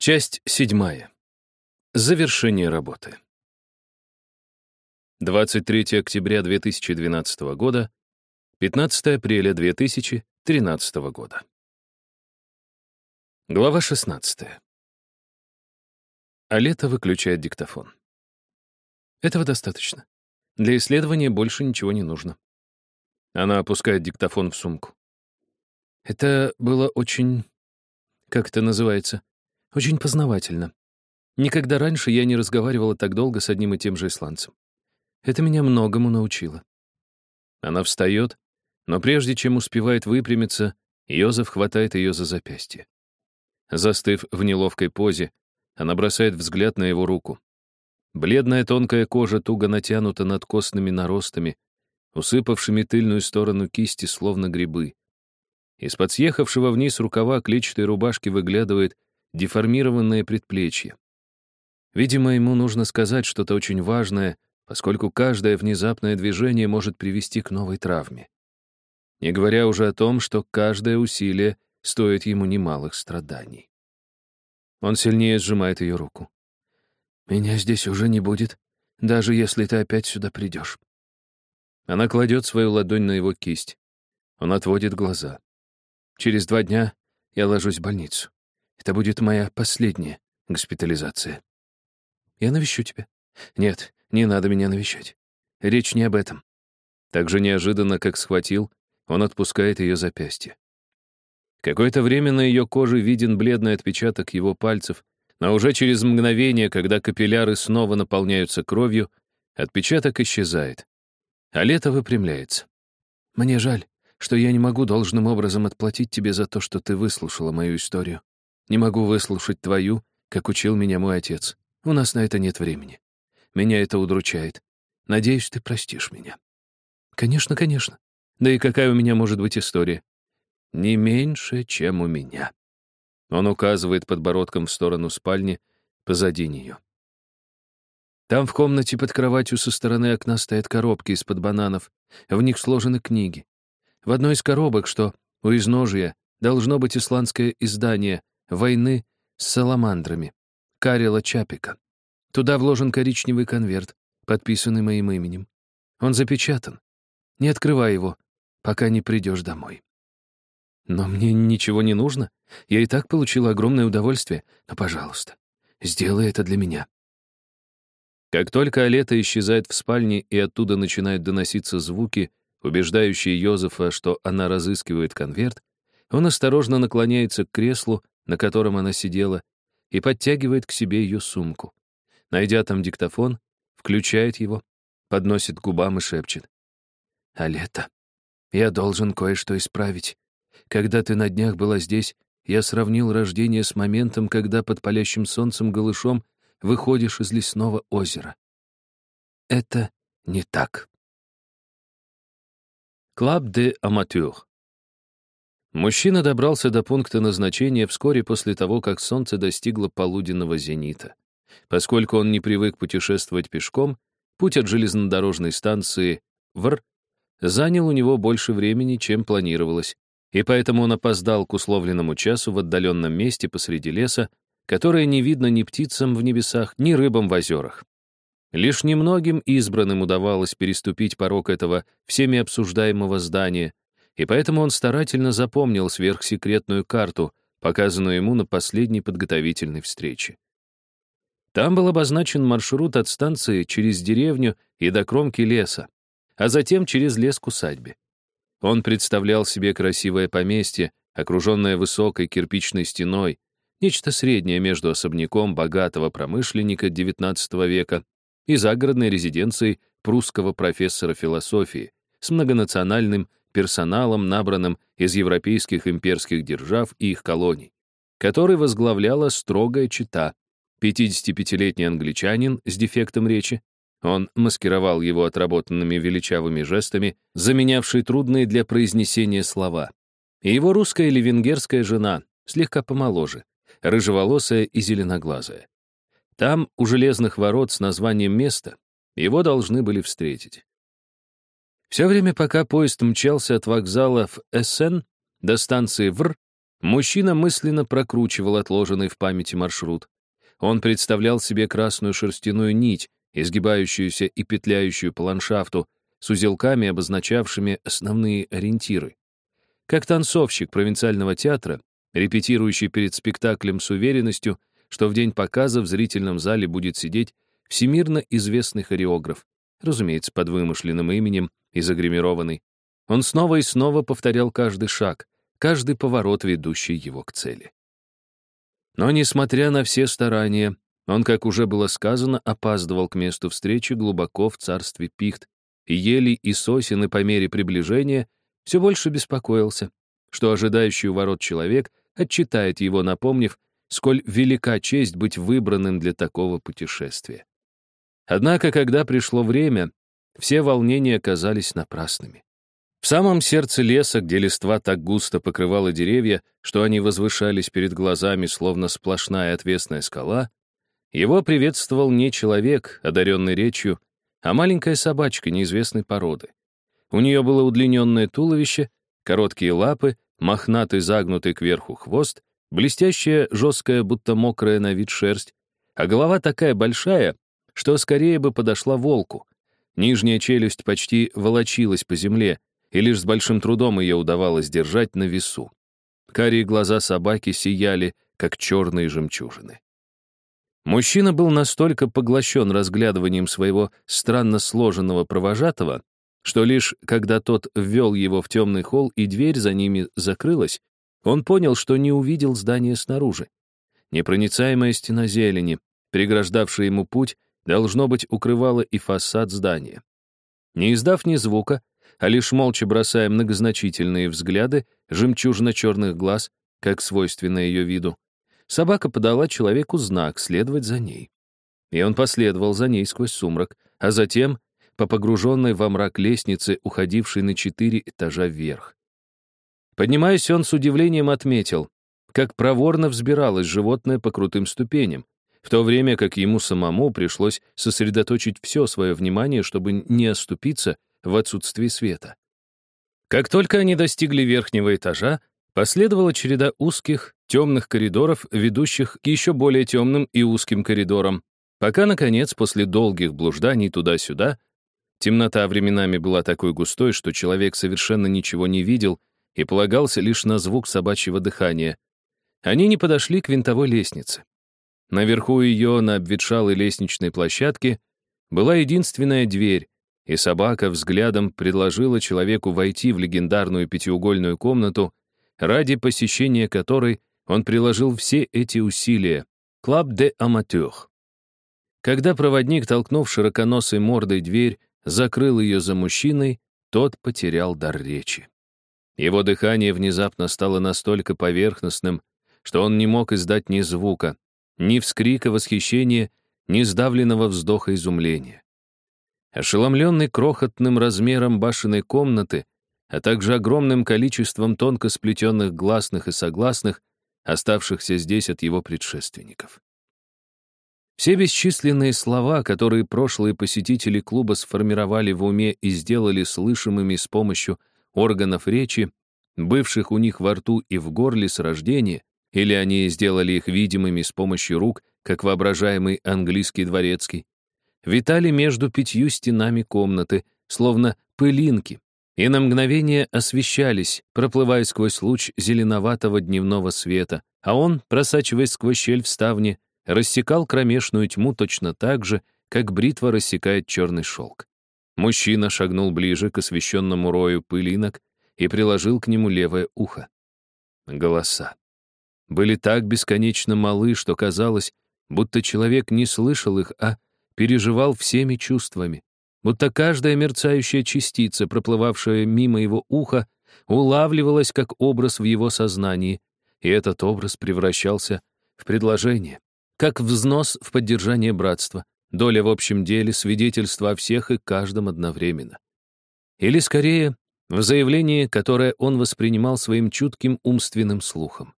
Часть седьмая. Завершение работы. 23 октября 2012 года, 15 апреля 2013 года. Глава 16. Алета выключает диктофон. Этого достаточно. Для исследования больше ничего не нужно. Она опускает диктофон в сумку. Это было очень... Как это называется? Очень познавательно. Никогда раньше я не разговаривала так долго с одним и тем же исландцем. Это меня многому научило. Она встает, но прежде чем успевает выпрямиться, Йозеф хватает ее за запястье. Застыв в неловкой позе, она бросает взгляд на его руку. Бледная тонкая кожа туго натянута над костными наростами, усыпавшими тыльную сторону кисти, словно грибы. Из-под съехавшего вниз рукава клетчатой рубашки выглядывает деформированное предплечье. Видимо, ему нужно сказать что-то очень важное, поскольку каждое внезапное движение может привести к новой травме. Не говоря уже о том, что каждое усилие стоит ему немалых страданий. Он сильнее сжимает ее руку. «Меня здесь уже не будет, даже если ты опять сюда придешь». Она кладет свою ладонь на его кисть. Он отводит глаза. «Через два дня я ложусь в больницу. Это будет моя последняя госпитализация. Я навещу тебя. Нет, не надо меня навещать. Речь не об этом. Так же неожиданно, как схватил, он отпускает ее запястье. Какое-то время на ее коже виден бледный отпечаток его пальцев, но уже через мгновение, когда капилляры снова наполняются кровью, отпечаток исчезает. А лето выпрямляется. «Мне жаль, что я не могу должным образом отплатить тебе за то, что ты выслушала мою историю. Не могу выслушать твою, как учил меня мой отец. У нас на это нет времени. Меня это удручает. Надеюсь, ты простишь меня. Конечно, конечно. Да и какая у меня может быть история? Не меньше, чем у меня. Он указывает подбородком в сторону спальни позади нее. Там в комнате под кроватью со стороны окна стоят коробки из-под бананов. В них сложены книги. В одной из коробок, что у изножия, должно быть исландское издание войны с саламандрами, Карела Чапика. Туда вложен коричневый конверт, подписанный моим именем. Он запечатан. Не открывай его, пока не придешь домой. Но мне ничего не нужно. Я и так получила огромное удовольствие. Но, пожалуйста, сделай это для меня. Как только Алета исчезает в спальне и оттуда начинают доноситься звуки, убеждающие Йозефа, что она разыскивает конверт, он осторожно наклоняется к креслу на котором она сидела, и подтягивает к себе ее сумку. Найдя там диктофон, включает его, подносит к губам и шепчет. «Алета, я должен кое-что исправить. Когда ты на днях была здесь, я сравнил рождение с моментом, когда под палящим солнцем голышом выходишь из лесного озера. Это не так. Клаб де Аматюр Мужчина добрался до пункта назначения вскоре после того, как солнце достигло полуденного зенита. Поскольку он не привык путешествовать пешком, путь от железнодорожной станции в Р занял у него больше времени, чем планировалось, и поэтому он опоздал к условленному часу в отдаленном месте посреди леса, которое не видно ни птицам в небесах, ни рыбам в озерах. Лишь немногим избранным удавалось переступить порог этого всеми обсуждаемого здания, и поэтому он старательно запомнил сверхсекретную карту, показанную ему на последней подготовительной встрече. Там был обозначен маршрут от станции через деревню и до кромки леса, а затем через лес к усадьбе. Он представлял себе красивое поместье, окруженное высокой кирпичной стеной, нечто среднее между особняком богатого промышленника XIX века и загородной резиденцией прусского профессора философии с многонациональным персоналом, набранным из европейских имперских держав и их колоний, который возглавляла строгая чита, 55-летний англичанин с дефектом речи, он маскировал его отработанными величавыми жестами, заменявший трудные для произнесения слова. И его русская или венгерская жена, слегка помоложе, рыжеволосая и зеленоглазая. Там, у железных ворот с названием места, его должны были встретить. Все время, пока поезд мчался от вокзала в Эссен до станции Вр, Мужчина мысленно прокручивал отложенный в памяти маршрут. Он представлял себе красную шерстяную нить, изгибающуюся и петляющую по ландшафту, с узелками, обозначавшими основные ориентиры. Как танцовщик провинциального театра, репетирующий перед спектаклем с уверенностью, что в день показа в зрительном зале будет сидеть всемирно известный хореограф, разумеется, под вымышленным именем и загримированный. Он снова и снова повторял каждый шаг, каждый поворот, ведущий его к цели. Но, несмотря на все старания, он, как уже было сказано, опаздывал к месту встречи глубоко в царстве пихт, и ели и сосины по мере приближения все больше беспокоился, что ожидающий у ворот человек отчитает его, напомнив, сколь велика честь быть выбранным для такого путешествия. Однако, когда пришло время, все волнения оказались напрасными. В самом сердце леса, где листва так густо покрывала деревья, что они возвышались перед глазами, словно сплошная отвесная скала, его приветствовал не человек, одаренный речью, а маленькая собачка неизвестной породы. У нее было удлиненное туловище, короткие лапы, мохнатый загнутый кверху хвост, блестящая, жесткая, будто мокрая на вид шерсть, а голова такая большая, что скорее бы подошла волку. Нижняя челюсть почти волочилась по земле, и лишь с большим трудом ее удавалось держать на весу. Карие глаза собаки сияли, как черные жемчужины. Мужчина был настолько поглощен разглядыванием своего странно сложенного провожатого, что лишь когда тот ввел его в темный холл и дверь за ними закрылась, он понял, что не увидел здание снаружи. Непроницаемая стена зелени, преграждавшая ему путь, должно быть, укрывала и фасад здания. Не издав ни звука, а лишь молча бросая многозначительные взгляды жемчужно-черных глаз, как свойственно ее виду, собака подала человеку знак следовать за ней. И он последовал за ней сквозь сумрак, а затем по погруженной во мрак лестнице, уходившей на четыре этажа вверх. Поднимаясь, он с удивлением отметил, как проворно взбиралось животное по крутым ступеням, в то время как ему самому пришлось сосредоточить все свое внимание, чтобы не оступиться в отсутствии света. Как только они достигли верхнего этажа, последовала череда узких, темных коридоров, ведущих к еще более темным и узким коридорам, пока, наконец, после долгих блужданий туда-сюда, темнота временами была такой густой, что человек совершенно ничего не видел и полагался лишь на звук собачьего дыхания, они не подошли к винтовой лестнице. Наверху ее, на обветшалой лестничной площадке, была единственная дверь, и собака взглядом предложила человеку войти в легендарную пятиугольную комнату, ради посещения которой он приложил все эти усилия. Клаб де Аматюр. Когда проводник, толкнув широконосой мордой дверь, закрыл ее за мужчиной, тот потерял дар речи. Его дыхание внезапно стало настолько поверхностным, что он не мог издать ни звука, ни вскрика восхищения, ни сдавленного вздоха изумления. Ошеломленный крохотным размером башенной комнаты, а также огромным количеством тонко сплетенных гласных и согласных, оставшихся здесь от его предшественников. Все бесчисленные слова, которые прошлые посетители клуба сформировали в уме и сделали слышимыми с помощью органов речи, бывших у них во рту и в горле с рождения, или они сделали их видимыми с помощью рук, как воображаемый английский дворецкий, витали между пятью стенами комнаты, словно пылинки, и на мгновение освещались, проплывая сквозь луч зеленоватого дневного света, а он, просачиваясь сквозь щель в ставне, рассекал кромешную тьму точно так же, как бритва рассекает черный шелк. Мужчина шагнул ближе к освещенному рою пылинок и приложил к нему левое ухо. Голоса были так бесконечно малы, что казалось, будто человек не слышал их, а переживал всеми чувствами, будто каждая мерцающая частица, проплывавшая мимо его уха, улавливалась как образ в его сознании, и этот образ превращался в предложение, как взнос в поддержание братства, доля в общем деле, свидетельство о всех и каждом одновременно. Или, скорее, в заявлении, которое он воспринимал своим чутким умственным слухом.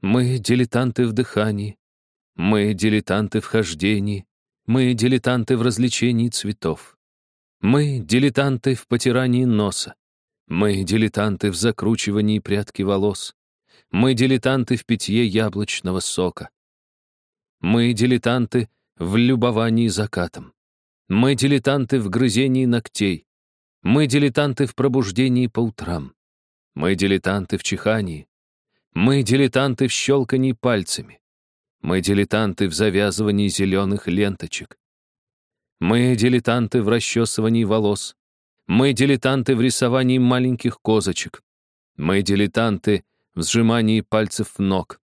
Мы дилетанты в дыхании, мы дилетанты в хождении, мы дилетанты в развлечении цветов. Мы дилетанты в потирании носа. Мы дилетанты в закручивании прядки волос. Мы дилетанты в питье яблочного сока. Мы дилетанты в любовании закатом. Мы дилетанты в грызении ногтей. Мы дилетанты в пробуждении по утрам. Мы дилетанты в чихании. Мы дилетанты в щелкании пальцами. Мы дилетанты в завязывании зеленых ленточек. Мы дилетанты в расчесывании волос. Мы дилетанты в рисовании маленьких козочек. Мы дилетанты в сжимании пальцев ног.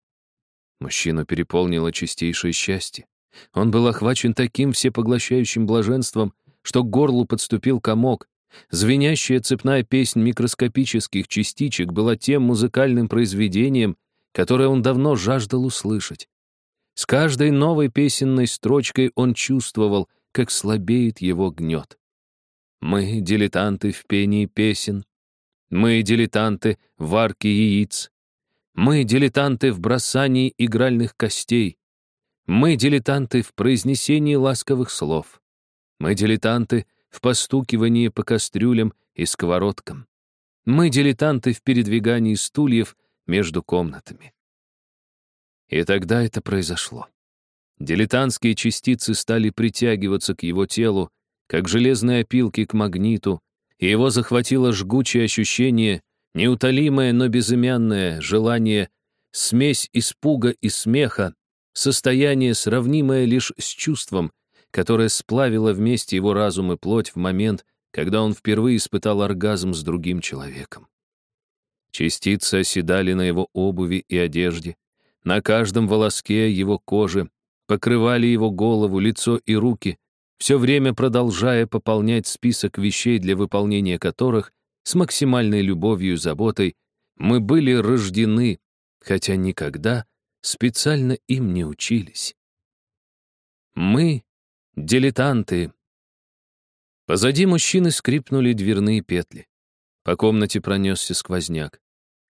Мужчину переполнило чистейшее счастье. Он был охвачен таким всепоглощающим блаженством, что к горлу подступил комок. Звенящая цепная песнь микроскопических частичек была тем музыкальным произведением, которое он давно жаждал услышать. С каждой новой песенной строчкой он чувствовал, как слабеет его гнет. Мы — дилетанты в пении песен. Мы — дилетанты в арке яиц. Мы — дилетанты в бросании игральных костей. Мы — дилетанты в произнесении ласковых слов. Мы — дилетанты в постукивании по кастрюлям и сковородкам. Мы — дилетанты в передвигании стульев между комнатами. И тогда это произошло. Дилетантские частицы стали притягиваться к его телу, как железные опилки к магниту, и его захватило жгучее ощущение, неутолимое, но безымянное желание, смесь испуга и смеха, состояние, сравнимое лишь с чувством, которое сплавило вместе его разум и плоть в момент, когда он впервые испытал оргазм с другим человеком. Частицы оседали на его обуви и одежде, на каждом волоске его кожи, покрывали его голову, лицо и руки, все время продолжая пополнять список вещей, для выполнения которых с максимальной любовью и заботой мы были рождены, хотя никогда специально им не учились. Мы — дилетанты. Позади мужчины скрипнули дверные петли. По комнате пронесся сквозняк.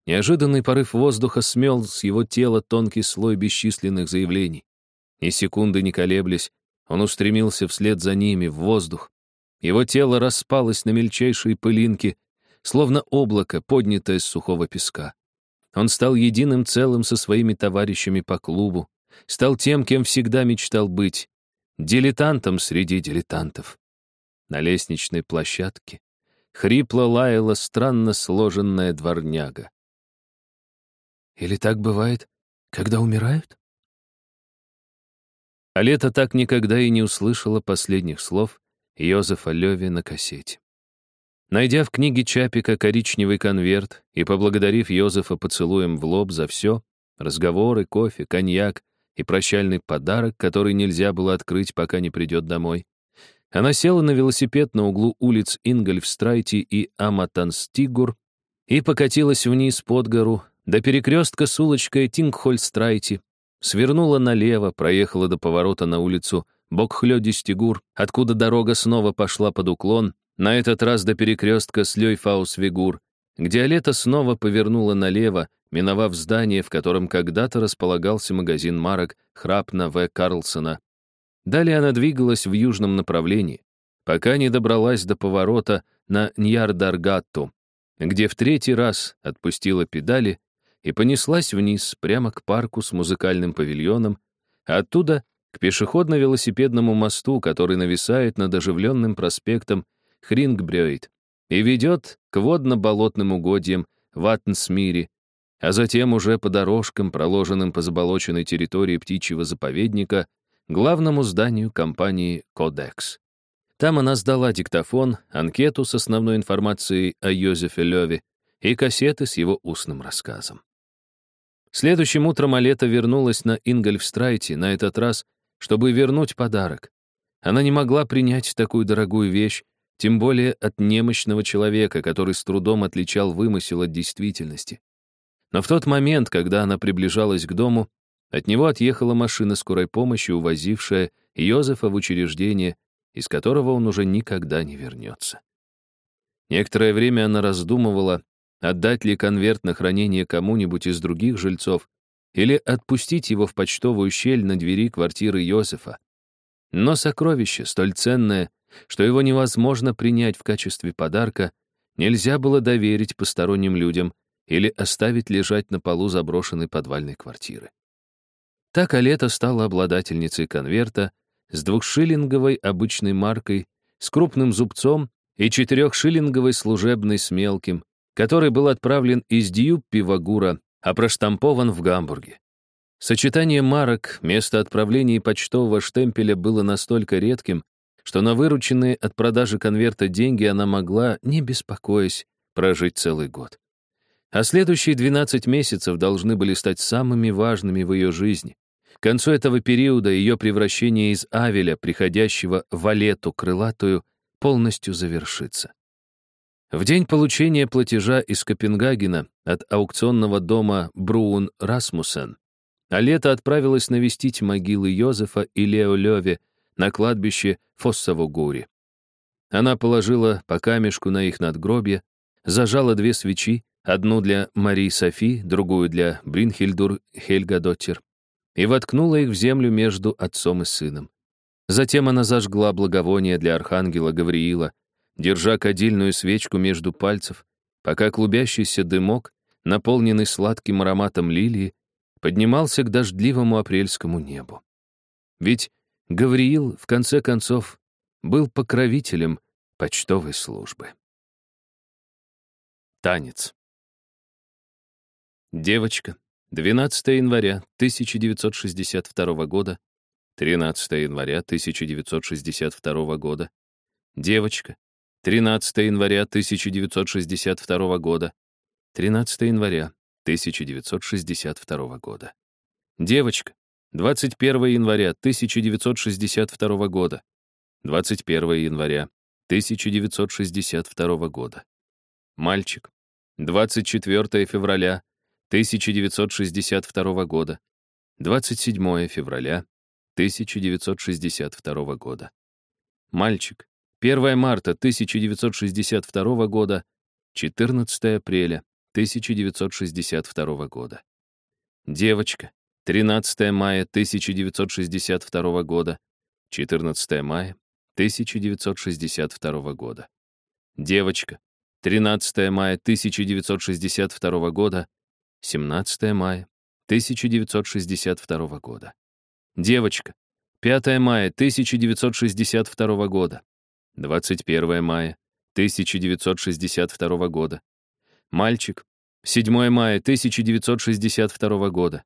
Неожиданный порыв воздуха смел с его тела тонкий слой бесчисленных заявлений. Ни секунды не колеблясь, он устремился вслед за ними в воздух. Его тело распалось на мельчайшие пылинки, словно облако, поднятое с сухого песка. Он стал единым целым со своими товарищами по клубу, стал тем, кем всегда мечтал быть, дилетантом среди дилетантов. На лестничной площадке хрипло лаяла странно сложенная дворняга. Или так бывает, когда умирают? А лето так никогда и не услышала последних слов Йозефа Леви на кассете. Найдя в книге Чапика коричневый конверт и поблагодарив Йозефа поцелуем в лоб за все, разговоры, кофе, коньяк и прощальный подарок, который нельзя было открыть, пока не придет домой, она села на велосипед на углу улиц Ингольфстрайти и Аматанстигур и покатилась вниз под гору до перекрестка с улочкой Тингхольстрайти, свернула налево, проехала до поворота на улицу Бокхлёдистигур, откуда дорога снова пошла под уклон, на этот раз до перекрестка с Лёйфаусвигур, где Алета снова повернула налево, миновав здание, в котором когда-то располагался магазин марок Храпна В. Карлсона. Далее она двигалась в южном направлении, пока не добралась до поворота на Ньярдаргатту, где в третий раз отпустила педали и понеслась вниз, прямо к парку с музыкальным павильоном, а оттуда к пешеходно-велосипедному мосту, который нависает над оживленным проспектом Хрингбрёйд и ведет к водно-болотным угодьям в Аттенсмире, а затем уже по дорожкам, проложенным по заболоченной территории птичьего заповедника, главному зданию компании «Кодекс». Там она сдала диктофон, анкету с основной информацией о Йозефе Леве и кассеты с его устным рассказом. Следующим утром Алета вернулась на Ингольфстрайте, на этот раз, чтобы вернуть подарок. Она не могла принять такую дорогую вещь, тем более от немощного человека, который с трудом отличал вымысел от действительности. Но в тот момент, когда она приближалась к дому, от него отъехала машина скорой помощи, увозившая Йозефа в учреждение, из которого он уже никогда не вернется. Некоторое время она раздумывала, Отдать ли конверт на хранение кому-нибудь из других жильцов или отпустить его в почтовую щель на двери квартиры Йозефа? Но сокровище, столь ценное, что его невозможно принять в качестве подарка, нельзя было доверить посторонним людям, или оставить лежать на полу заброшенной подвальной квартиры. Так Алета стала обладательницей конверта с двухшиллинговой обычной маркой, с крупным зубцом и четырехшиллинговой служебной с мелким, который был отправлен из Дьюппи в а проштампован в Гамбурге. Сочетание марок, место отправления и почтового штемпеля было настолько редким, что на вырученные от продажи конверта деньги она могла, не беспокоясь, прожить целый год. А следующие 12 месяцев должны были стать самыми важными в ее жизни. К концу этого периода ее превращение из Авеля, приходящего в Алету крылатую, полностью завершится. В день получения платежа из Копенгагена от аукционного дома Бруун Расмуссен Алета отправилась навестить могилы Йозефа и Лео Леве на кладбище Фоссовогури. Она положила по камешку на их надгробье, зажала две свечи, одну для Марии Софи, другую для Бринхильдур Хельгадоттер, и воткнула их в землю между отцом и сыном. Затем она зажгла благовоние для архангела Гавриила, держа кадильную свечку между пальцев, пока клубящийся дымок, наполненный сладким ароматом лилии, поднимался к дождливому апрельскому небу. Ведь Гавриил, в конце концов, был покровителем почтовой службы. Танец. Девочка. 12 января 1962 года. 13 января 1962 года. Девочка. 13 января 1962 года. 13 января 1962 года. Девочка. 21 января 1962 года. 21 января 1962 года. Мальчик. 24 февраля 1962 года. 27 февраля 1962 года. Мальчик. 1 марта 1962 года. 14 апреля 1962 года. Девочка. 13 мая 1962 года. 14 мая 1962 года. Девочка. 13 мая 1962 года. 17 мая 1962 года. Девочка. 5 мая 1962 года. 21 мая 1962 года. Мальчик. 7 мая 1962 года.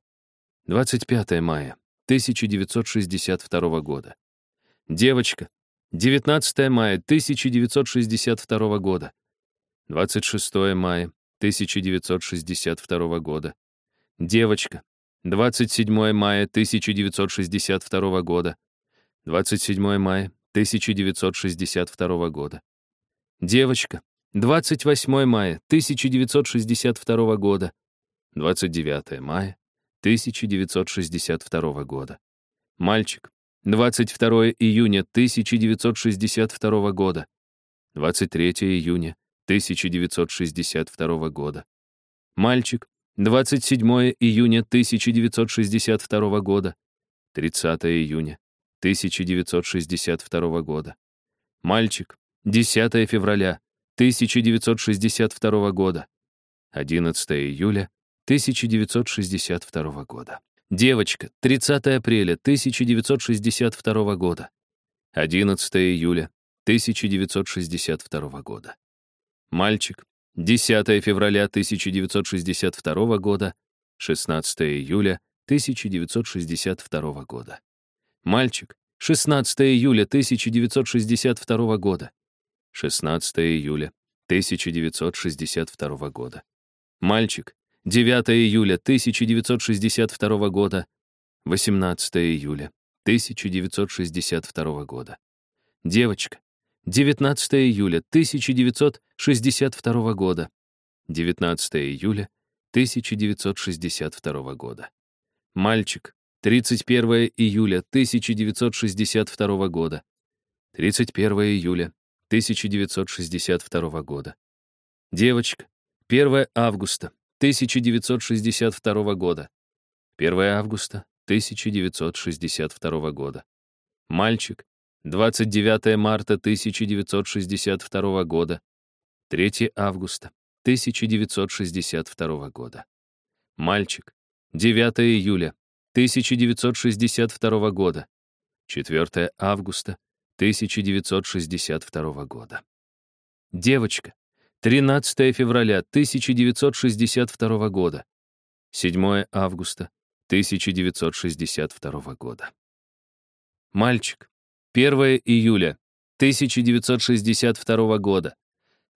25 мая 1962 года. Девочка. 19 мая 1962 года. 26 мая 1962 года. Девочка. 27 мая 1962 года. 27 мая 1962 года. Девочка. 28 мая 1962 года. 29 мая 1962 года. Мальчик. 22 июня 1962 года. 23 июня 1962 года. Мальчик. 27 июня 1962 года. 30 июня 1962 года. Мальчик. 10 февраля 1962 года. 11 июля 1962 года. Девочка, 30 апреля 1962 года. 11 июля 1962 года. Мальчик, 10 февраля 1962 года. 16 июля 1962 года. Мальчик, 16 июля 1962 года. 16 июля 1962 года. Мальчик, 9 июля 1962 года. 18 июля 1962 года. Девочка, 19 июля 1962 года. 19 июля 1962 года. Мальчик, 31 июля 1962 года. 31 июля 1962 года. Девочка. 1 августа 1962 года. 1 августа 1962 года. Мальчик. 29 марта 1962 года. 3 августа 1962 года. Мальчик. 9 июля 1962 года. 4 августа 1962 года. Девочка. 13 февраля 1962 года. 7 августа 1962 года. Мальчик. 1 июля 1962 года.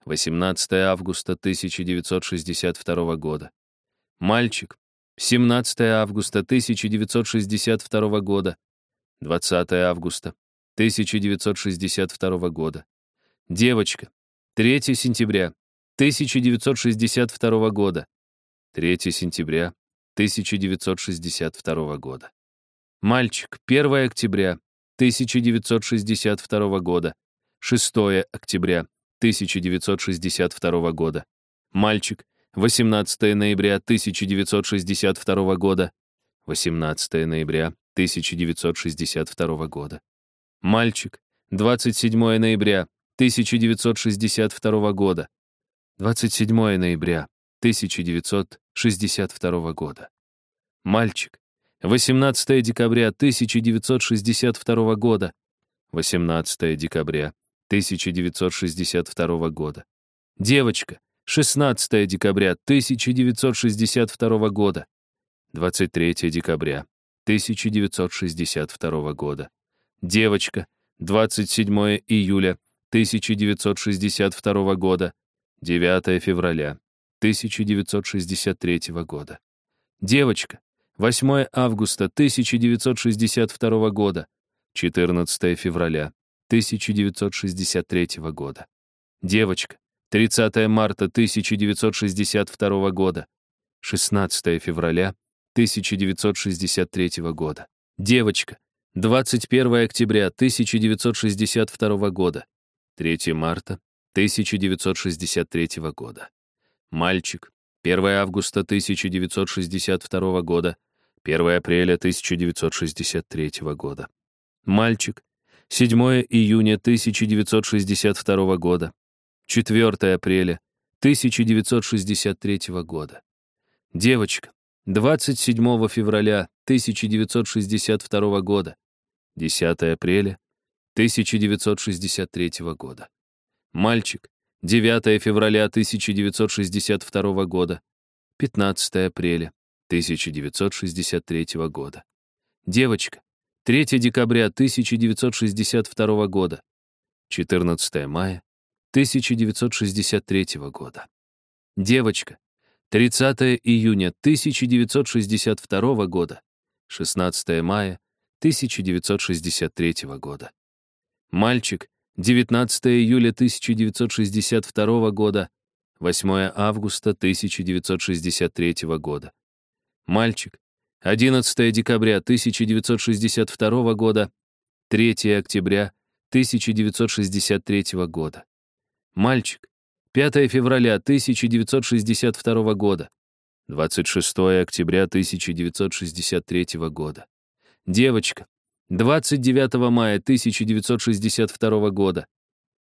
18 августа 1962 года. Мальчик. 17 августа 1962 года. 20 августа 1962 года. Девочка. 3 сентября 1962 года. 3 сентября 1962 года. Мальчик. 1 октября 1962 года. 6 октября 1962 года. Мальчик. 18 ноября 1962 года. 18 ноября 1962 года. Мальчик. 27 ноября 1962 года. 27 ноября 1962 года. Мальчик. 18 декабря 1962 года. 18 декабря 1962 года. Девочка. 16 декабря 1962 года. 23 декабря 1962 года. Девочка. 27 июля 1962 года. 9 февраля 1963 года. Девочка. 8 августа 1962 года. 14 февраля 1963 года. Девочка. 30 марта 1962 года. 16 февраля 1963 года. Девочка. 21 октября 1962 года. 3 марта 1963 года. Мальчик. 1 августа 1962 года. 1 апреля 1963 года. Мальчик. 7 июня 1962 года. 4 апреля 1963 года. Девочка. 27 февраля 1962 года. 10 апреля 1963 года. Мальчик. 9 февраля 1962 года. 15 апреля 1963 года. Девочка. 3 декабря 1962 года. 14 мая 1963 года. Девочка. 30 июня 1962 года. 16 мая 1963 года. Мальчик. 19 июля 1962 года. 8 августа 1963 года. Мальчик. 11 декабря 1962 года. 3 октября 1963 года. Мальчик. 5 февраля 1962 года. 26 октября 1963 года. Девочка. 29 мая 1962 года.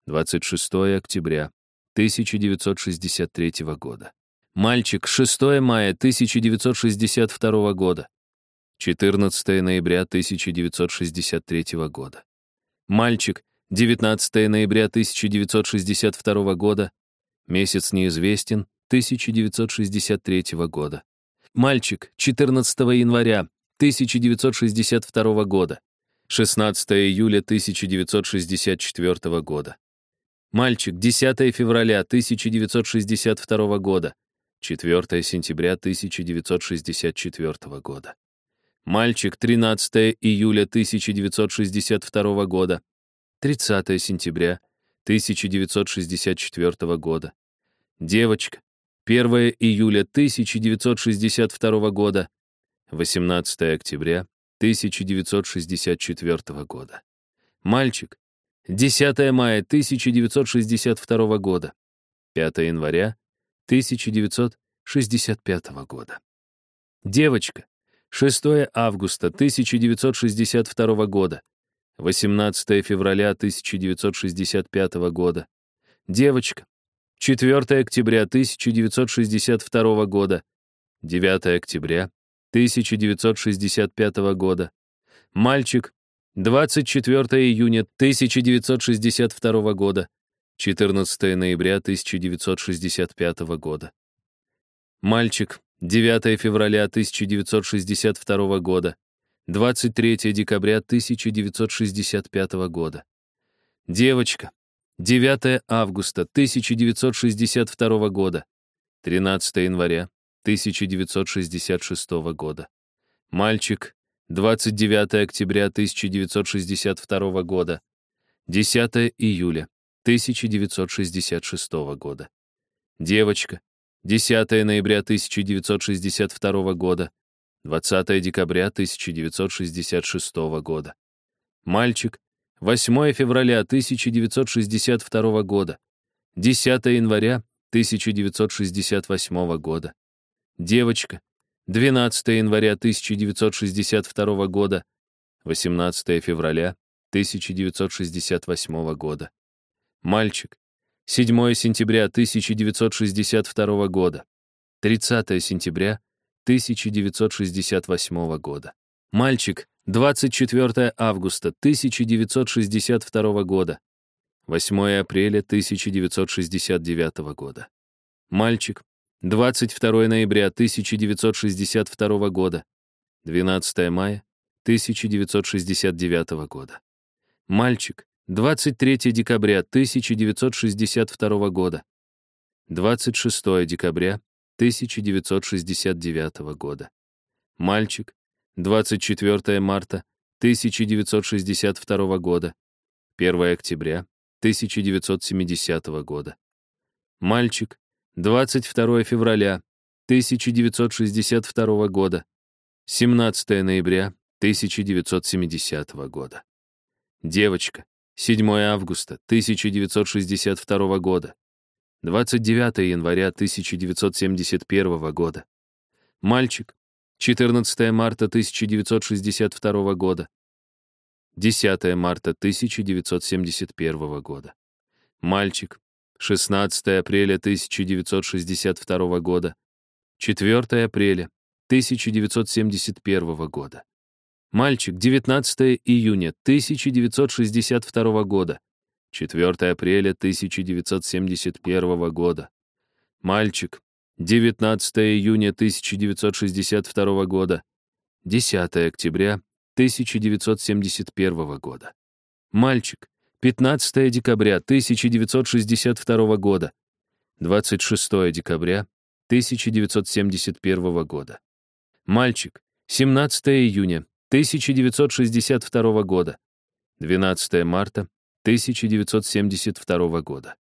26 октября 1963 года. Мальчик. 6 мая 1962 года. 14 ноября 1963 года. Мальчик. 19 ноября 1962 года. Месяц неизвестен, 1963 года. Мальчик, 14 января 1962 года. 16 июля 1964 года. Мальчик, 10 февраля 1962 года. 4 сентября 1964 года. Мальчик, 13 июля 1962 года. 30 сентября 1964 года. Девочка. 1 июля 1962 года. 18 октября 1964 года. Мальчик. 10 мая 1962 года. 5 января 1965 года. Девочка. 6 августа 1962 года. 18 февраля 1965 года. Девочка. 4 октября 1962 года, 9 октября 1965 года. Мальчик, 24 июня 1962 года, 14 ноября 1965 года. Мальчик, 9 февраля 1962 года, 23 декабря 1965 года. Девочка, 9 августа 1962 года, 13 января 1966 года. Мальчик, 29 октября 1962 года, 10 июля 1966 года. Девочка, 10 ноября 1962 года, 20 декабря 1966 года. Мальчик, 8 февраля 1962 года, 10 января 1968 года. Девочка, 12 января 1962 года, 18 февраля 1968 года. Мальчик, 7 сентября 1962 года, 30 сентября 1968 года. Мальчик, 24 августа 1962 года, 8 апреля 1969 года. Мальчик, 22 ноября 1962 года, 12 мая 1969 года. Мальчик, 23 декабря 1962 года, 26 декабря 1969 года. Мальчик, 24 марта 1962 года, 1 октября 1970 года. Мальчик, 22 февраля 1962 года, 17 ноября 1970 года. Девочка, 7 августа 1962 года, 29 января 1971 года. Мальчик, 14 марта 1962 года, 10 марта 1971 года. Мальчик, 16 апреля 1962 года, 4 апреля 1971 года. Мальчик, 19 июня 1962 года, 4 апреля 1971 года. Мальчик, 19 июня 1962 года, 10 октября 1971 года. Мальчик, 15 декабря 1962 года, 26 декабря 1971 года. Мальчик, 17 июня 1962 года, 12 марта 1972 года.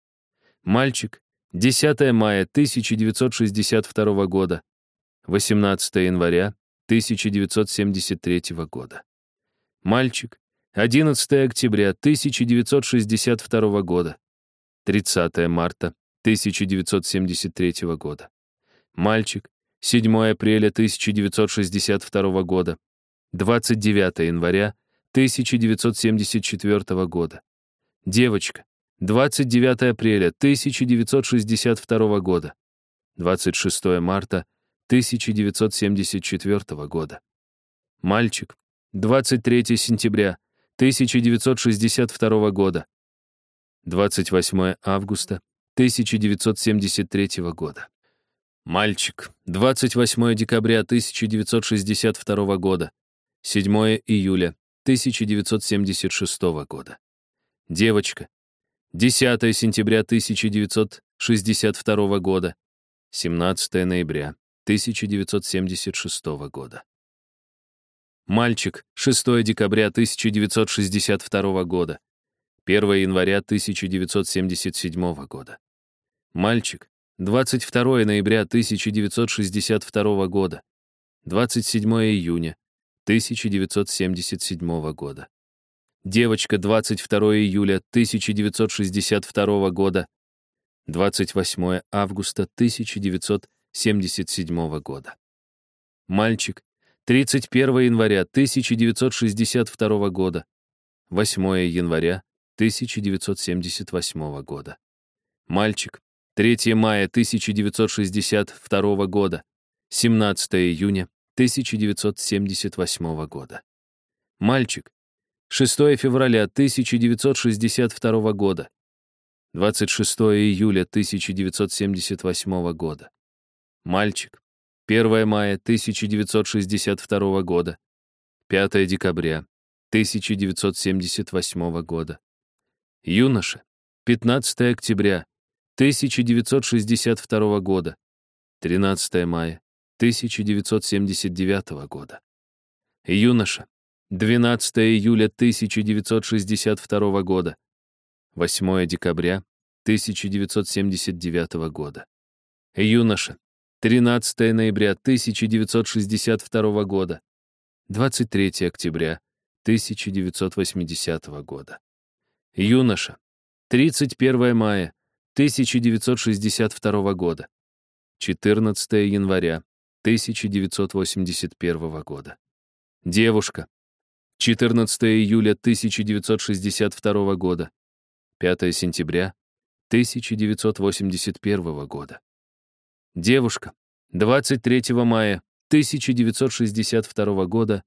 Мальчик, 10 мая 1962 года, 18 января 1973 года. Мальчик, 11 октября 1962 года, 30 марта 1973 года. Мальчик, 7 апреля 1962 года, 29 января 1974 года. Девочка, 29 апреля 1962 года, 26 марта 1974 года. Мальчик, 23 сентября 1962 года, 28 августа 1973 года. Мальчик, 28 декабря 1962 года, 7 июля 1976 года. Девочка, 10 сентября 1962 года, 17 ноября 1976 года. Мальчик, 6 декабря 1962 года, 1 января 1977 года. Мальчик, 22 ноября 1962 года, 27 июня 1977 года. Девочка, 22 июля 1962 года, 28 августа 1977 года. Мальчик, 31 января 1962 года, 8 января 1978 года. Мальчик, 3 мая 1962 года, 17 июня 1978 года. Мальчик. 6 февраля 1962 года, 26 июля 1978 года. Мальчик. 1 мая 1962 года, 5 декабря 1978 года. Юноша. 15 октября 1962 года. 13 мая 1979 года. Юноша. 12 июля 1962 года. 8 декабря 1979 года. Юноша. 13 ноября 1962 года. 23 октября 1980 года. Юноша. 31 мая 1962 года. 14 января 1981 года. Девушка. 14 июля 1962 года. 5 сентября 1981 года. Девушка. 23 мая 1962 года.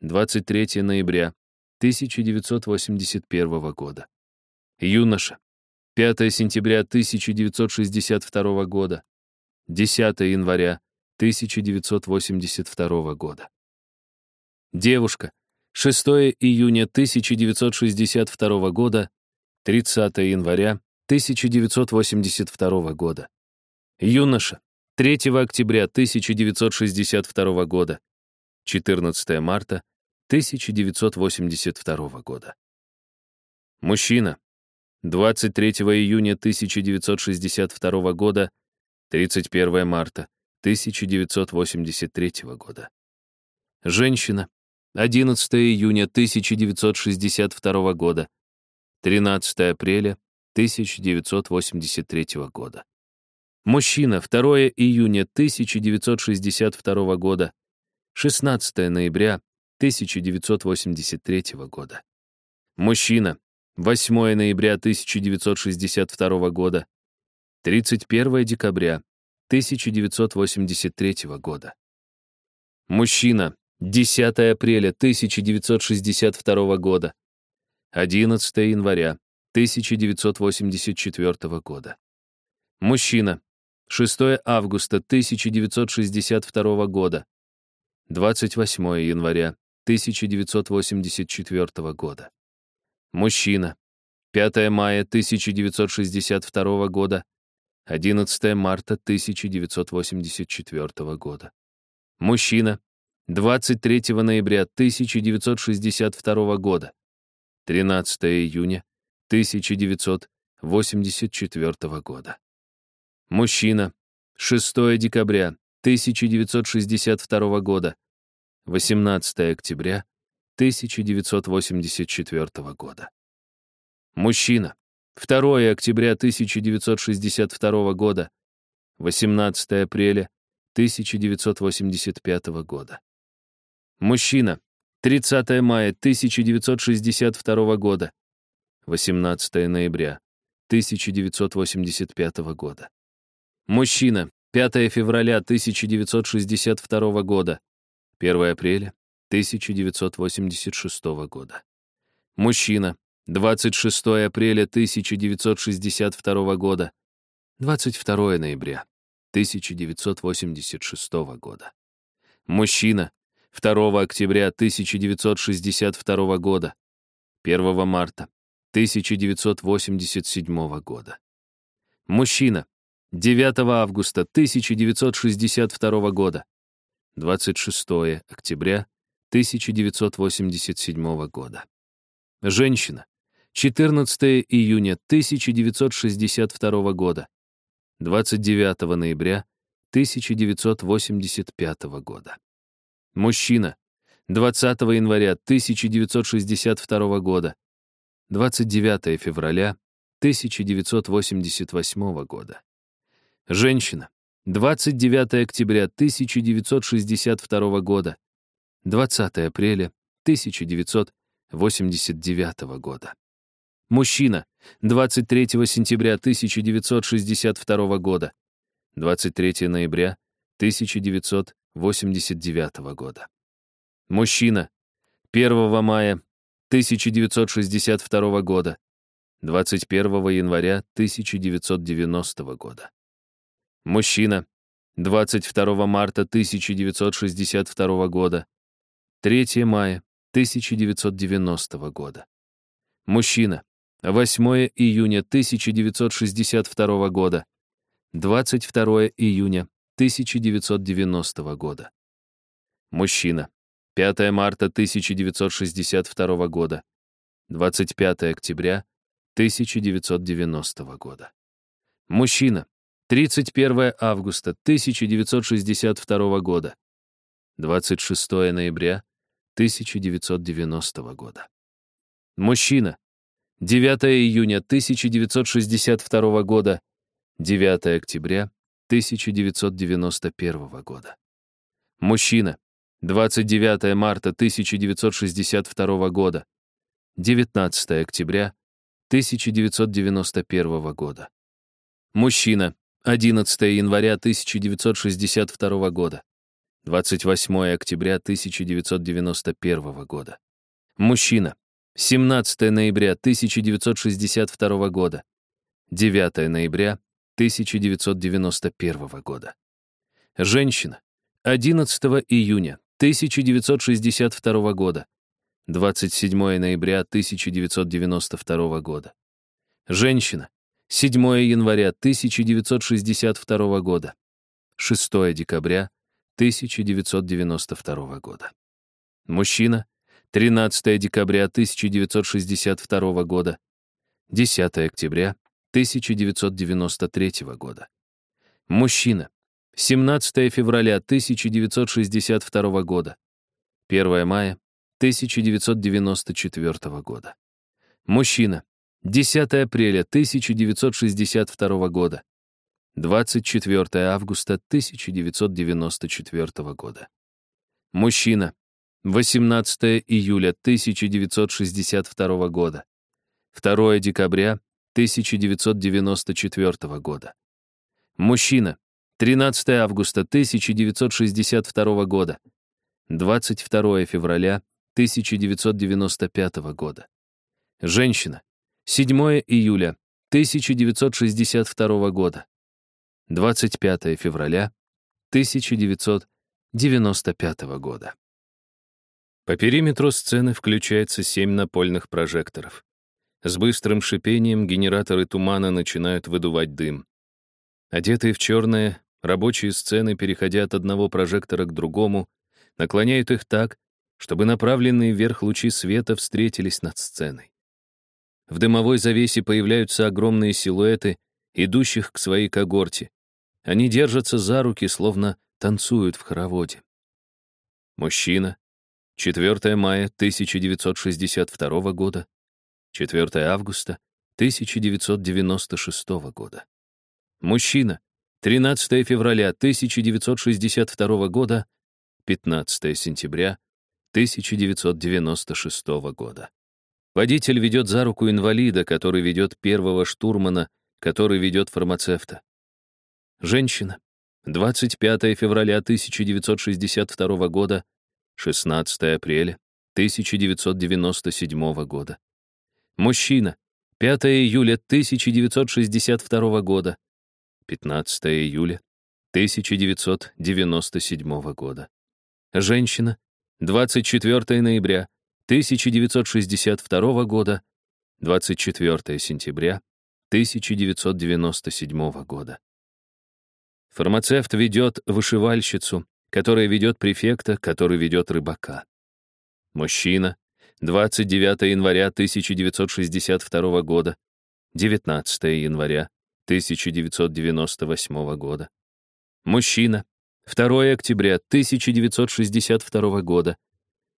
23 ноября 1981 года. Юноша. 5 сентября 1962 года. 10 января 1982 года. Девушка. 6 июня 1962 года. 30 января 1982 года. Юноша. 3 октября 1962 года. 14 марта 1982 года. Мужчина. 23 июня 1962 года, 31 марта 1983 года. Женщина. 11 июня 1962 года, 13 апреля 1983 года. Мужчина. 2 июня 1962 года, 16 ноября 1983 года. Мужчина. 8 ноября 1962 года, 31 декабря 1983 года. Мужчина, 10 апреля 1962 года, 11 января 1984 года. Мужчина, 6 августа 1962 года, 28 января 1984 года. Мужчина. 5 мая 1962 года. 11 марта 1984 года. Мужчина. 23 ноября 1962 года. 13 июня 1984 года. Мужчина. 6 декабря 1962 года. 18 октября 1984 года. Мужчина. 2 октября 1962 года. 18 апреля 1985 года. Мужчина. 30 мая 1962 года. 18 ноября 1985 года. Мужчина. 5 февраля 1962 года. 1 апреля 1986 года. Мужчина. 26 апреля 1962 года. 22 ноября 1986 года. Мужчина. 2 октября 1962 года. 1 марта 1987 года. Мужчина. 9 августа 1962 года. 26 октября 1987 года. Женщина. 14 июня 1962 года. 29 ноября 1985 года. Мужчина. 20 января 1962 года. 29 февраля 1988 года. Женщина. 29 октября 1962 года. 20 апреля 1989 года. Мужчина. 23 сентября 1962 года. 23 ноября 1989 года. Мужчина. 1 мая 1962 года. 21 января 1990 года. Мужчина. 22 марта 1962 года. 3 мая 1990 года. Мужчина. 8 июня 1962 года. 22 июня 1990 года. Мужчина. 5 марта 1962 года. 25 октября 1990 года. Мужчина. 31 августа 1962 года. 26 ноября 1990 года. Мужчина. 9 июня 1962 года. 9 октября 1991 года. Мужчина. 29 марта 1962 года. 19 октября 1991 года. Мужчина. 11 января 1962 года. 28 октября 1991 года. Мужчина. 17 ноября 1962 года. 9 ноября 1991 года. Женщина. 11 июня 1962 года. 27 ноября 1992 года. Женщина. 7 января 1962 года. 6 декабря 1992 года. Мужчина. 13 декабря 1962 года. 10 октября 1993 года. Мужчина. 17 февраля 1962 года. 1 мая 1994 года. Мужчина. 10 апреля 1962 года. 24 августа 1994 года. Мужчина. 18 июля 1962 года. 2 декабря 1994 года. Мужчина. 13 августа 1962 года. 22 февраля 1995 года. Женщина. 7 июля 1962 года. 25 февраля 1995 года. По периметру сцены включается семь напольных прожекторов. С быстрым шипением генераторы тумана начинают выдувать дым. Одетые в черное, рабочие сцены, переходя от одного прожектора к другому, наклоняют их так, чтобы направленные вверх лучи света встретились над сценой. В дымовой завесе появляются огромные силуэты, идущих к своей когорте. Они держатся за руки, словно танцуют в хороводе. Мужчина. 4 мая 1962 года. 4 августа 1996 года. Мужчина. 13 февраля 1962 года. 15 сентября 1996 года. Водитель ведет за руку инвалида, который ведет первого штурмана, который ведет фармацевта. Женщина. 25 февраля 1962 года, 16 апреля 1997 года. Мужчина. 5 июля 1962 года. 15 июля 1997 года. Женщина. 24 ноября 1962 года. 24 сентября 1997 года. Фармацевт ведет вышивальщицу, которая ведет префекта, который ведет рыбака. Мужчина. 29 января 1962 года, 19 января 1998 года. Мужчина. 2 октября 1962 года,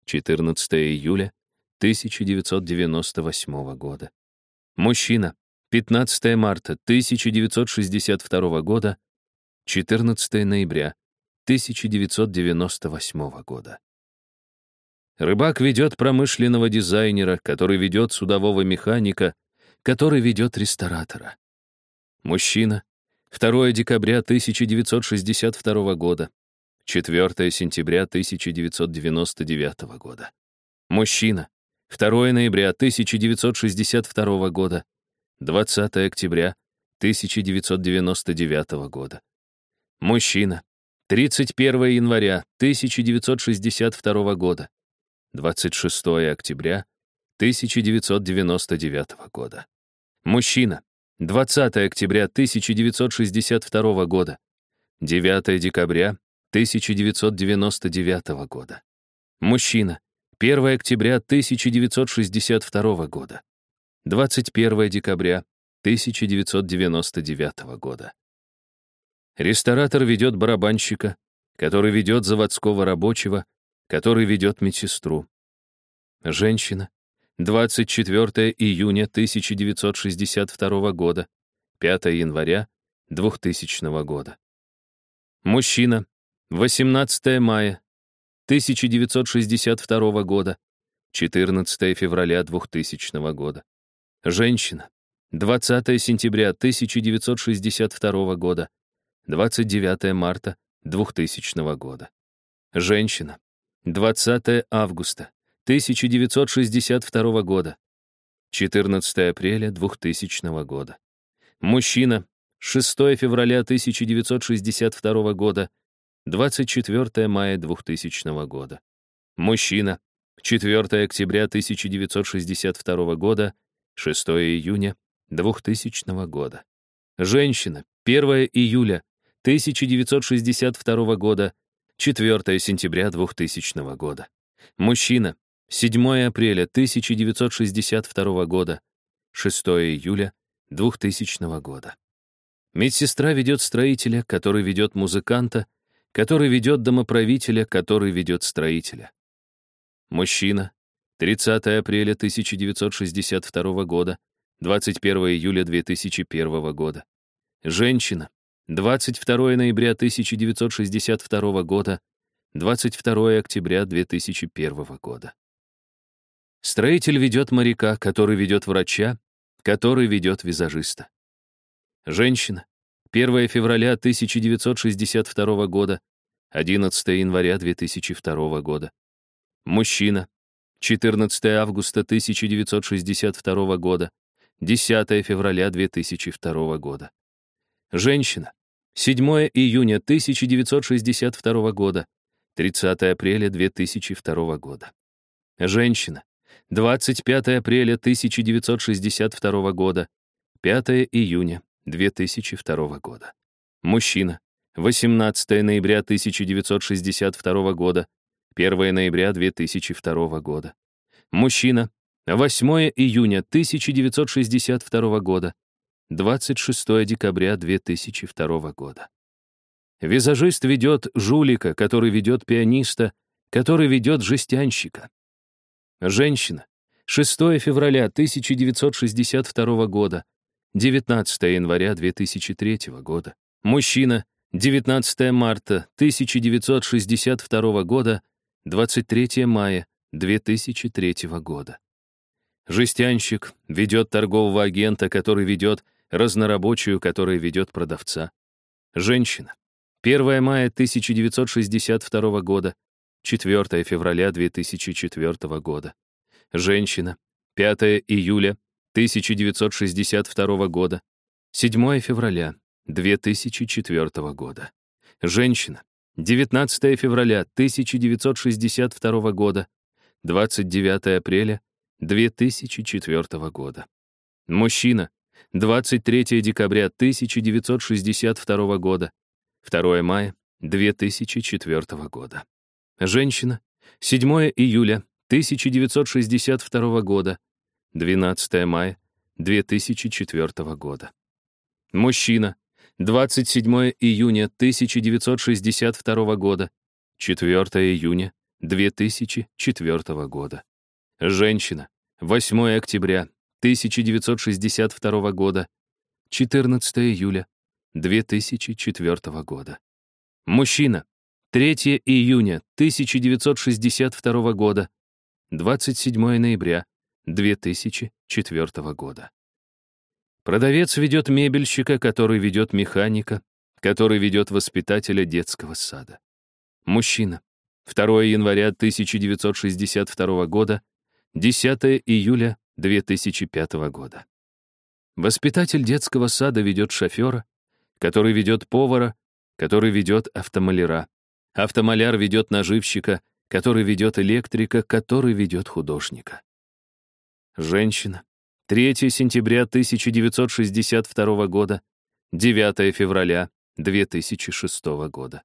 14 июля 1998 года. Мужчина. 15 марта 1962 года, 14 ноября 1998 года. Рыбак ведет промышленного дизайнера, который ведет судового механика, который ведет ресторатора. Мужчина. 2 декабря 1962 года. 4 сентября 1999 года. Мужчина. 2 ноября 1962 года. 20 октября 1999 года. Мужчина. 31 января 1962 года. 26 октября 1999 года. Мужчина. 20 октября 1962 года. 9 декабря 1999 года. Мужчина. 1 октября 1962 года. 21 декабря 1999 года. Ресторатор ведет барабанщика, который ведет заводского рабочего, который ведет медсестру. Женщина. 24 июня 1962 года, 5 января 2000 года. Мужчина. 18 мая 1962 года, 14 февраля 2000 года. Женщина. 20 сентября 1962 года, 29 марта 2000 года. Женщина. 20 августа 1962 года. 14 апреля 2000 года. Мужчина. 6 февраля 1962 года. 24 мая 2000 года. Мужчина. 4 октября 1962 года. 6 июня 2000 года. Женщина. 1 июля 1962 года. 4 сентября 2000 года. Мужчина. 7 апреля 1962 года, 6 июля 2000 года. Медсестра ведет строителя, который ведет музыканта, который ведет домоправителя, который ведет строителя. Мужчина. 30 апреля 1962 года, 21 июля 2001 года. Женщина. 22 ноября 1962 года, 22 октября 2001 года. Строитель ведет моряка, который ведет врача, который ведет визажиста. Женщина. 1 февраля 1962 года, 11 января 2002 года. Мужчина. 14 августа 1962 года, 10 февраля 2002 года. Женщина. 7 июня 1962 года, 30 апреля 2002 года. Женщина. 25 апреля 1962 года, 5 июня 2002 года. Мужчина. 18 ноября 1962 года, 1 ноября 2002 года. Мужчина. 8 июня 1962 года, 26 декабря 2002 года. Визажист ведет жулика, который ведет пианиста, который ведет жестянщика. Женщина. 6 февраля 1962 года. 19 января 2003 года. Мужчина. 19 марта 1962 года. 23 мая 2003 года. Жестянщик ведет торгового агента, который ведет разнорабочую, которая ведет продавца. Женщина. 1 мая 1962 года. 4 февраля 2004 года. Женщина. 5 июля 1962 года. 7 февраля 2004 года. Женщина. 19 февраля 1962 года. 29 апреля 2004 года. Мужчина. 23 декабря 1962 года. 2 мая 2004 года. Женщина. 7 июля 1962 года. 12 мая 2004 года. Мужчина. 27 июня 1962 года. 4 июня 2004 года. Женщина. 8 октября 1962 года. 14 июля 2004 года. Мужчина. 3 июня 1962 года, 27 ноября 2004 года. Продавец ведет мебельщика, который ведет механика, который ведет воспитателя детского сада. Мужчина. 2 января 1962 года, 10 июля 2005 года. Воспитатель детского сада ведет шофера, который ведет повара, который ведет автомаляра. Автомаляр ведет наживщика, который ведет электрика, который ведет художника. Женщина. 3 сентября 1962 года, 9 февраля 2006 года.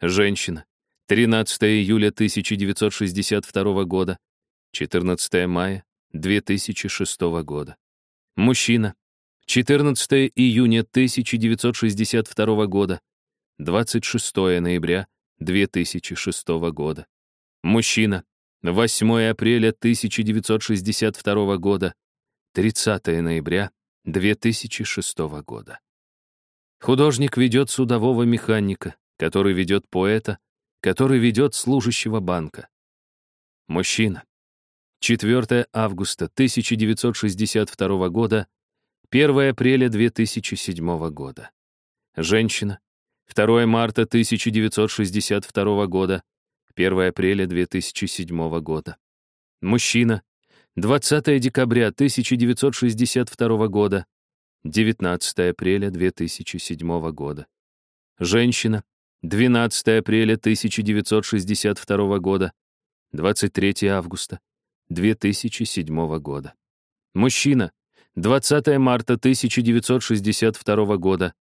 Женщина. 13 июля 1962 года, 14 мая 2006 года. Мужчина. 14 июня 1962 года, 26 ноября 2006 года. Мужчина. 8 апреля 1962 года, 30 ноября 2006 года. Художник ведет судового механика, который ведет поэта, который ведет служащего банка. Мужчина. 4 августа 1962 года, 1 апреля 2007 года. Женщина. 2 марта 1962 года, 1 апреля 2007 года. Мужчина. 20 декабря 1962 года, 19 апреля 2007 года. Женщина. 12 апреля 1962 года, 23 августа 2007 года. Мужчина. 20 марта 1962 года,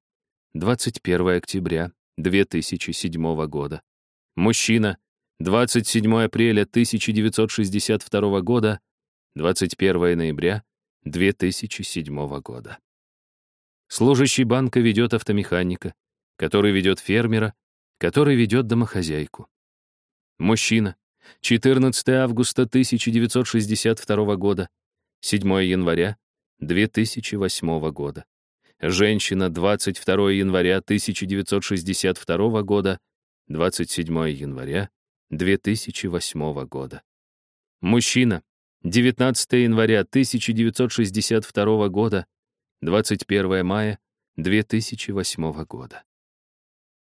21 октября 2007 года. Мужчина. 27 апреля 1962 года, 21 ноября 2007 года. Служащий банка ведет автомеханика, который ведет фермера, который ведет домохозяйку. Мужчина. 14 августа 1962 года. 7 января 2008 года. Женщина. 22 января 1962 года. 27 января 2008 года. Мужчина. 19 января 1962 года. 21 мая 2008 года.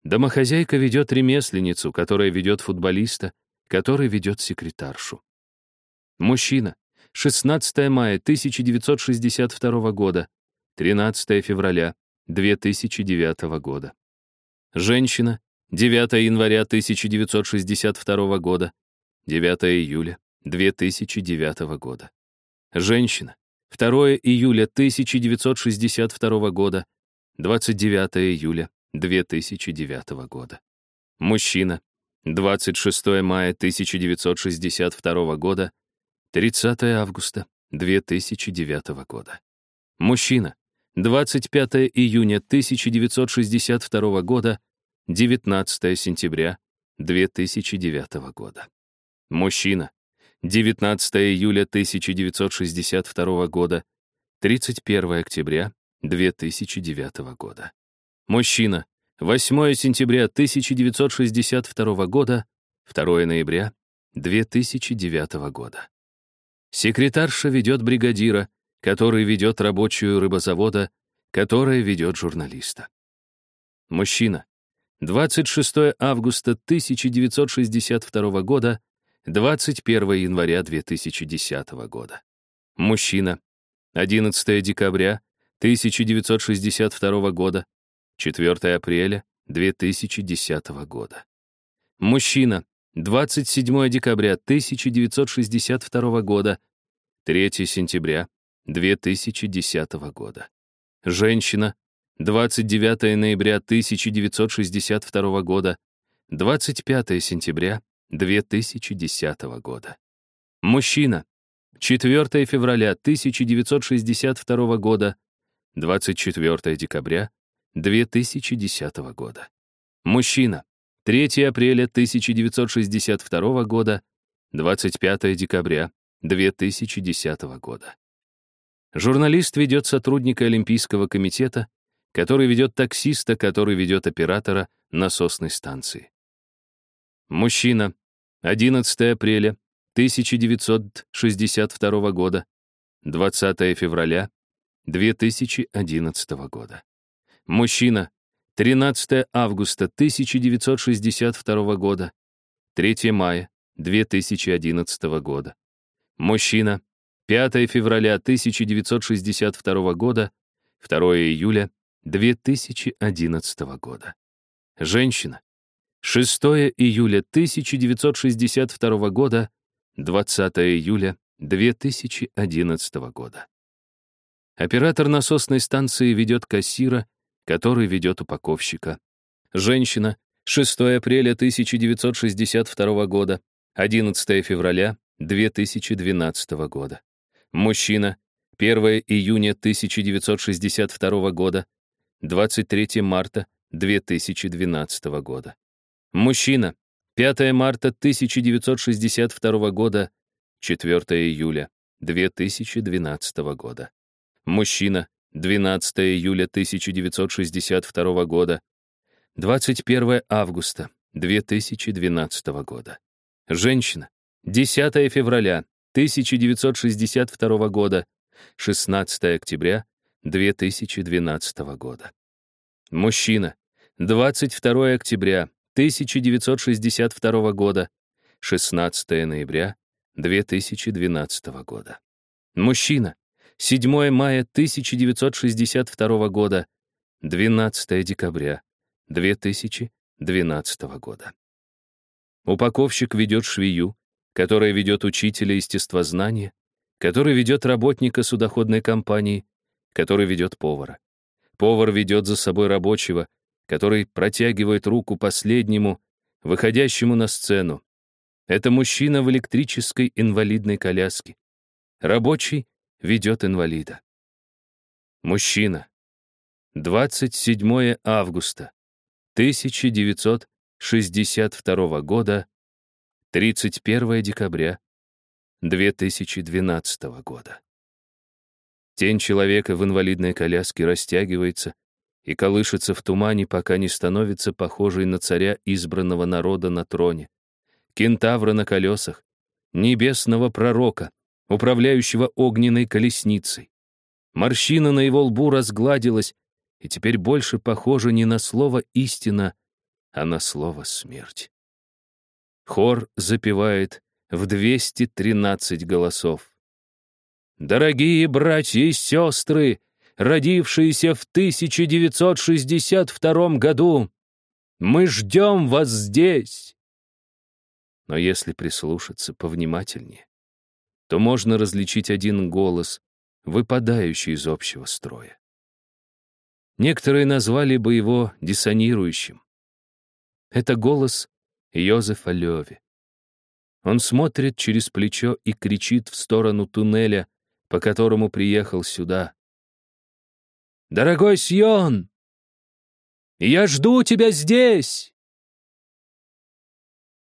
Домохозяйка ведет ремесленницу, которая ведет футболиста, который ведет секретаршу. Мужчина. 16 мая 1962 года. 13 февраля 2009 года. Женщина. 9 января 1962 года. 9 июля 2009 года. Женщина. 2 июля 1962 года. 29 июля 2009 года. Мужчина. 26 мая 1962 года. 30 августа 2009 года. Мужчина. 25 июня 1962 года. 19 сентября 2009 года. Мужчина. 19 июля 1962 года. 31 октября 2009 года. Мужчина. 8 сентября 1962 года, 2 ноября 2009 года. Секретарша ведет бригадира, который ведет рабочую рыбозавода, которая ведет журналиста. Мужчина. 26 августа 1962 года, 21 января 2010 года. Мужчина. 11 декабря 1962 года, 4 апреля 2010 года. Мужчина. 27 декабря 1962 года. 3 сентября 2010 года. Женщина. 29 ноября 1962 года. 25 сентября 2010 года. Мужчина. 4 февраля 1962 года. 24 декабря 2010 года. Мужчина. 3 апреля 1962 года, 25 декабря 2010 года. Журналист ведет сотрудника Олимпийского комитета, который ведет таксиста, который ведет оператора насосной станции. Мужчина. 11 апреля 1962 года, 20 февраля 2011 года. Мужчина. 13 августа 1962 года. 3 мая 2011 года. Мужчина. 5 февраля 1962 года. 2 июля 2011 года. Женщина. 6 июля 1962 года. 20 июля 2011 года. Оператор насосной станции ведет кассира, который ведет упаковщика. Женщина. 6 апреля 1962 года. 11 февраля 2012 года. Мужчина. 1 июня 1962 года. 23 марта 2012 года. Мужчина. 5 марта 1962 года. 4 июля 2012 года. Мужчина. 12 июля 1962 года. 21 августа 2012 года. Женщина. 10 февраля 1962 года. 16 октября 2012 года. Мужчина. 22 октября 1962 года. 16 ноября 2012 года. Мужчина. 7 мая 1962 года, 12 декабря 2012 года. Упаковщик ведет швею, которая ведет учителя естествознания, который ведет работника судоходной компании, который ведет повара. Повар ведет за собой рабочего, который протягивает руку последнему, выходящему на сцену. Это мужчина в электрической инвалидной коляске. Рабочий ведет инвалида. Мужчина. 27 августа 1962 года, 31 декабря 2012 года. Тень человека в инвалидной коляске растягивается и колышется в тумане, пока не становится похожей на царя избранного народа на троне, кентавра на колесах, небесного пророка, управляющего огненной колесницей. Морщина на его лбу разгладилась и теперь больше похожа не на слово «истина», а на слово «смерть». Хор запевает в 213 голосов. «Дорогие братья и сестры, родившиеся в 1962 году, мы ждем вас здесь!» Но если прислушаться повнимательнее, то можно различить один голос, выпадающий из общего строя. Некоторые назвали бы его диссонирующим. Это голос Йозефа Леви. Он смотрит через плечо и кричит в сторону туннеля, по которому приехал сюда. «Дорогой Сьон, я жду тебя здесь!»